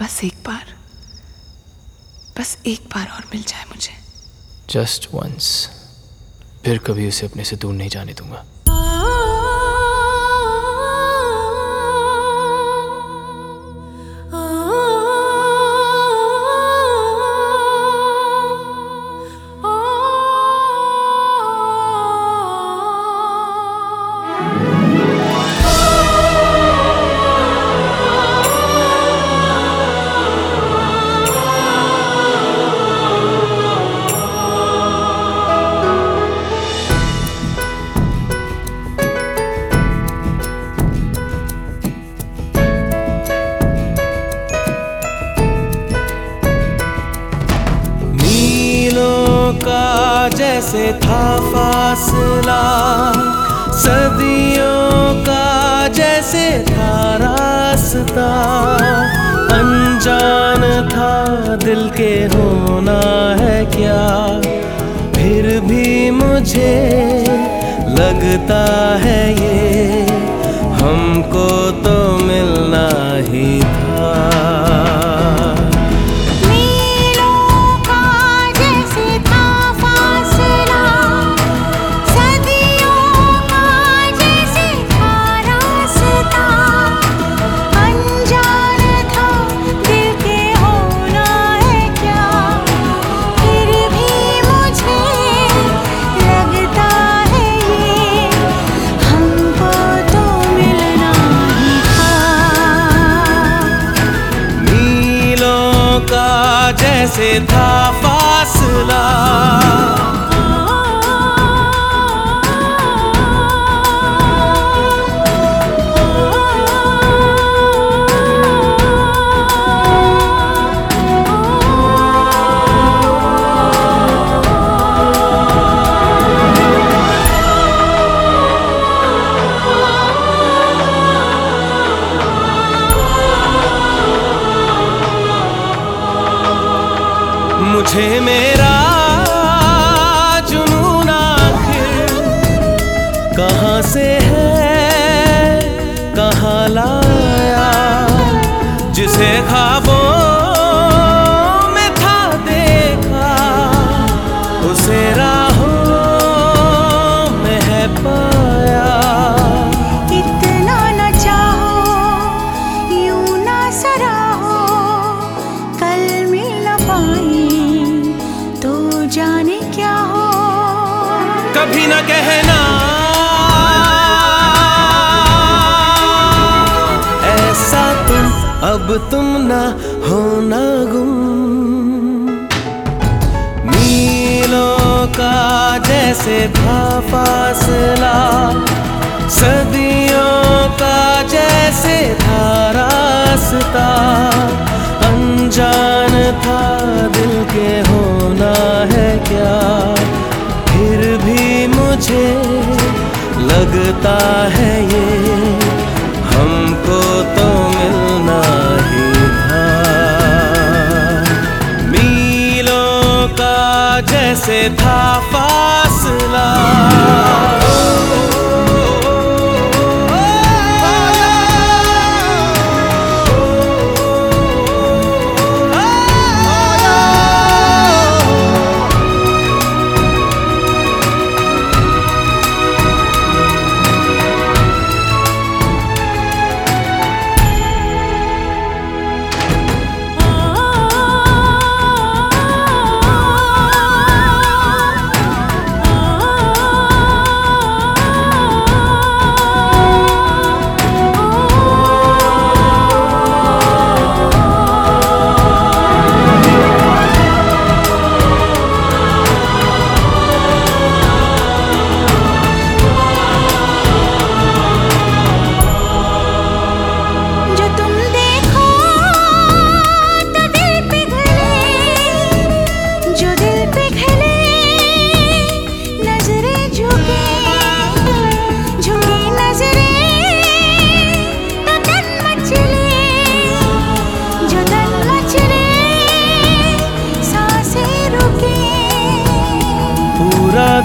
बस एक बार, बस एक बार और मिल जाए मुझे। जस्ट वंस फिर कभी उसे अपने से दूर नहीं जाने दूँगा। जैसे था फासला। सदियों का जैसे था रास्ता। अनजान था दिल के होना है क्या? फिर भी मुझे लगता है ये जैसे था फासला। मुझे मेरा जुनून आखिर कहाँ से है, कहाँ लाया? जिसे खाबों में था देखा, उसे राहों कभी न कहना। ऐसा तुम, अब तुम ना होना गुम। मीलों का जैसे था फासला, सदियों का जैसे था रास्ता। अनजान था लगता है ये हमको तो मिलना ही था। मीलों का जैसे था फासला।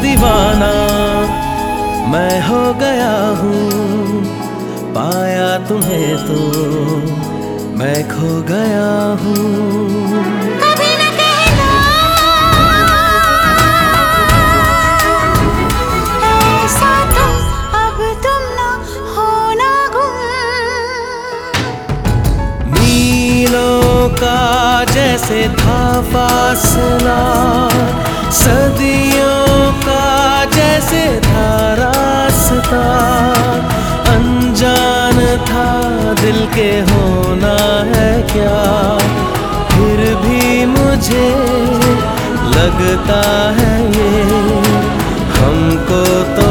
दीवाना मैं हो गया हूँ पाया तुम्हें तो मैं खो गया हूँ। कभी न कहना। ऐसा तुम अब तुम ना होना गुम। का जैसे था फासला सदियों से था रास्ता, अनजान था दिल के होना है क्या? फिर भी मुझे लगता है ये हमको तो